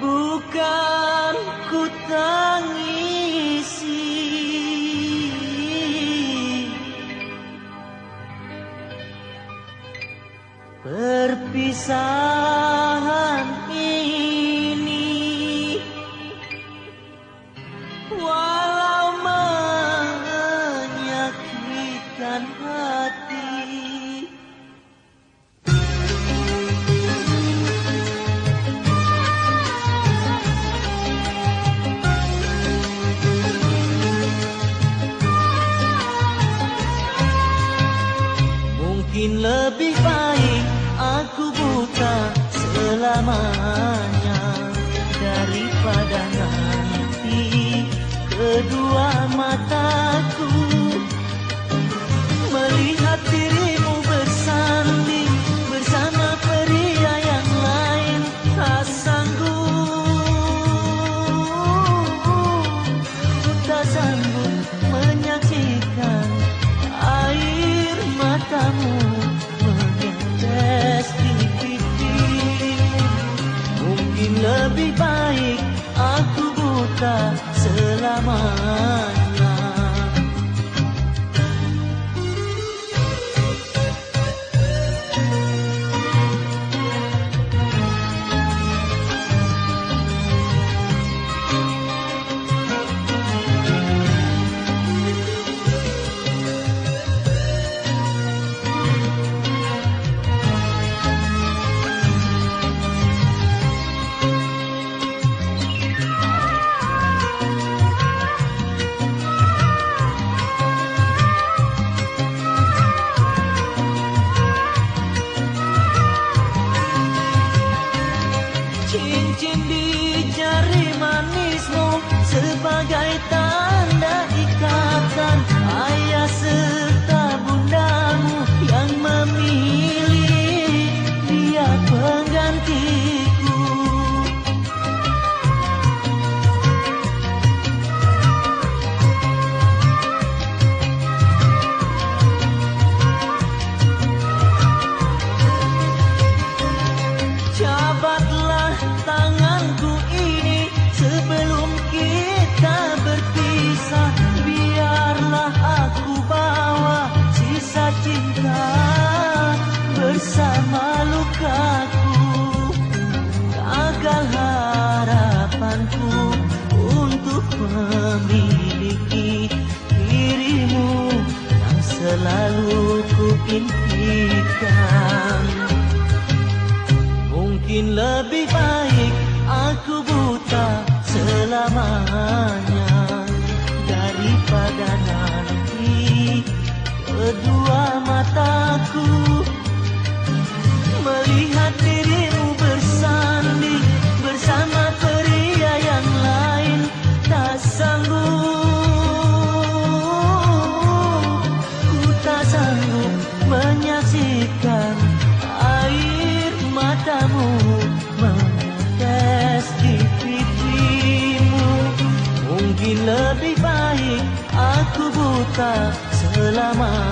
bukan ku tangisi. Perpisahan ini walau menyakitkan hati Mungkin lebih baik aku buta selamanya Daripada nanti kedua mataku. Melihat dirimu bersanding bersama pria yang lain Tak sanggup. Tak sanggup menyaksikan air matamu baik aku buta selamanya untuk memiliki dirimu yang selalu ku impikan Mungkin lebih baik aku buta selamanya Daripada nanti kedua mataku menyaksikan air matamu di pipimu. Mungkin lebih baik aku buta selamanya